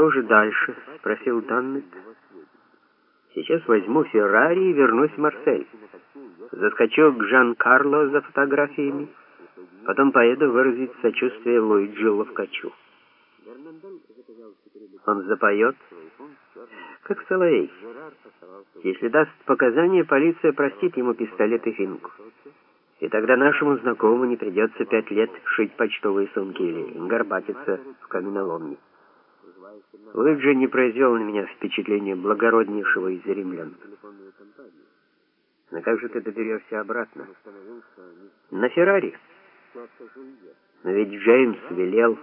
что же дальше?» — спросил Даннет. «Сейчас возьму Феррари и вернусь в Марсель. Заскочу к Жан-Карло за фотографиями, потом поеду выразить сочувствие Луиджи Ловкачу. Он запоет, как Соловей. Если даст показания, полиция простит ему пистолет и финку. И тогда нашему знакомому не придется пять лет шить почтовые сумки или горбатиться в каменоломне. Луиджи не произвел на меня впечатление благороднейшего из римлян. Но как же ты доберешься обратно? На Феррари. Но ведь Джеймс велел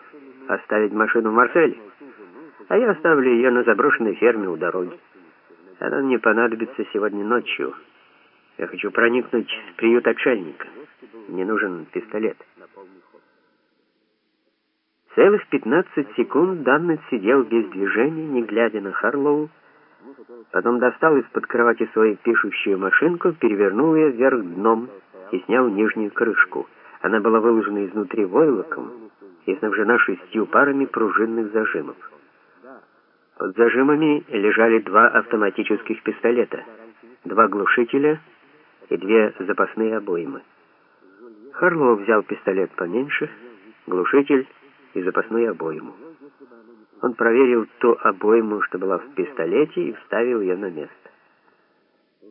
оставить машину в Марселе, а я оставлю ее на заброшенной ферме у дороги. Она мне понадобится сегодня ночью. Я хочу проникнуть в приют отшельника. Мне нужен пистолет. Целых 15 секунд Даннет сидел без движения, не глядя на Харлоу, потом достал из-под кровати свою пишущую машинку, перевернул ее вверх дном и снял нижнюю крышку. Она была выложена изнутри войлоком и снабжена шестью парами пружинных зажимов. Под зажимами лежали два автоматических пистолета, два глушителя и две запасные обоймы. Харлоу взял пистолет поменьше, глушитель и запасную обойму. Он проверил ту обойму, что была в пистолете, и вставил ее на место.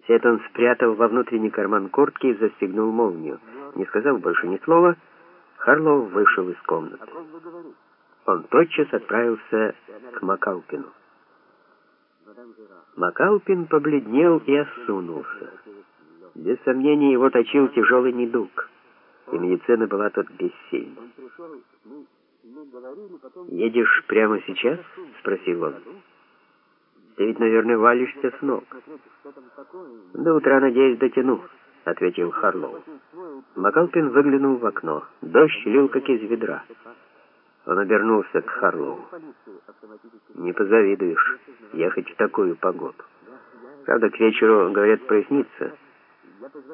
Все это он спрятал во внутренний карман куртки и застегнул молнию. Не сказав больше ни слова, Харлоу вышел из комнаты. Он тотчас отправился к Макалпину. Макалпин побледнел и осунулся. Без сомнения, его точил тяжелый недуг, и медицина была тут бессильна. «Едешь прямо сейчас?» — спросил он. «Ты ведь, наверное, валишься с ног». «До утра, надеюсь, дотяну», — ответил Харлоу. Макалпин выглянул в окно. Дождь лил, как из ведра. Он обернулся к Харлоу. «Не позавидуешь ехать в такую погоду. Правда, к вечеру, говорят, прояснится.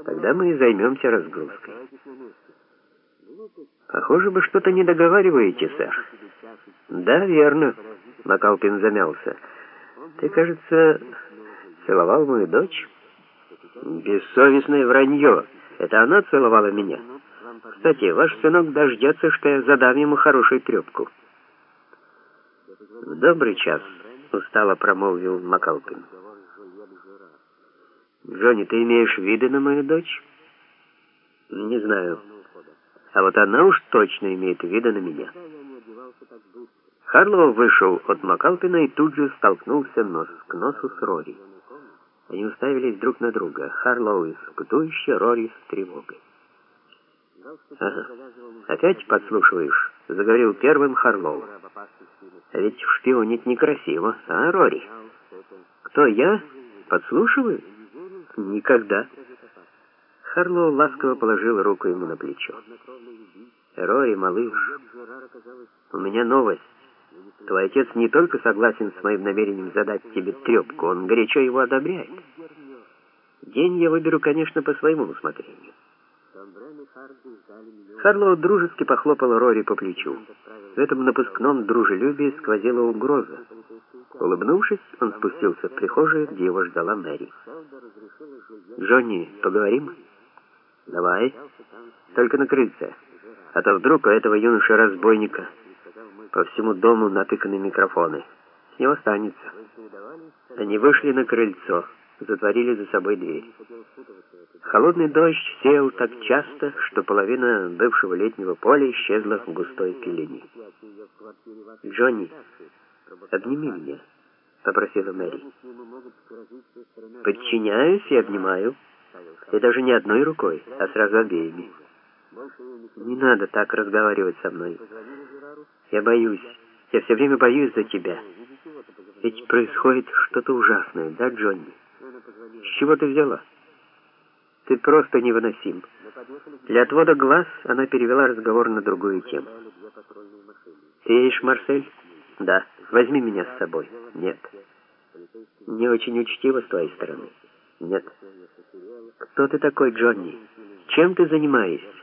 Тогда мы и займемся разгрузкой». Похоже, вы что-то не договариваете, сэр. Да, верно. Макалпин замялся. Ты, кажется, целовал мою дочь? Бессовестное вранье. Это она целовала меня. Кстати, ваш сынок дождется, что я задам ему хорошую трепку. Добрый час, устало промолвил Макалпин. Джонни, ты имеешь виды на мою дочь? Не знаю. А вот она уж точно имеет вида на меня. Харлоу вышел от Макалпина и тут же столкнулся нос к носу с Рори. Они уставились друг на друга. Харлоу испытующе, Рори с тревогой. «Ага. Опять подслушиваешь?» — заговорил первым Харлоу. «А ведь шпионить некрасиво, а, Рори?» «Кто, я? Подслушиваю?» «Никогда». Харлоу ласково положил руку ему на плечо. «Рори, малыш, у меня новость. Твой отец не только согласен с моим намерением задать тебе трепку, он горячо его одобряет. День я выберу, конечно, по своему усмотрению». Харлоу дружески похлопал Рори по плечу. В этом напускном дружелюбии сквозила угроза. Улыбнувшись, он спустился в прихожую, где его ждала Мэри. «Джонни, поговорим?» Давай. Только на крыльце. А то вдруг у этого юноши-разбойника по всему дому натыканы микрофоны. С него останется. Они вышли на крыльцо, затворили за собой дверь. Холодный дождь сеял так часто, что половина бывшего летнего поля исчезла в густой пелене. «Джонни, обними меня», — попросила Мэри. «Подчиняюсь и обнимаю». И даже не одной рукой, а сразу обеими. Не надо так разговаривать со мной. Я боюсь. Я все время боюсь за тебя. Ведь происходит что-то ужасное, да, Джонни? С чего ты взяла? Ты просто невыносим. Для отвода глаз она перевела разговор на другую тему. Ты едешь, Марсель? Да. Возьми меня с собой. Нет. Не очень учтиво с твоей стороны. Нет. «Кто ты такой, Джонни? Чем ты занимаешься?»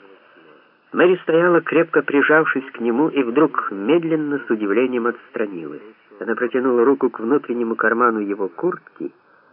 Мэри стояла, крепко прижавшись к нему, и вдруг медленно, с удивлением отстранилась. Она протянула руку к внутреннему карману его куртки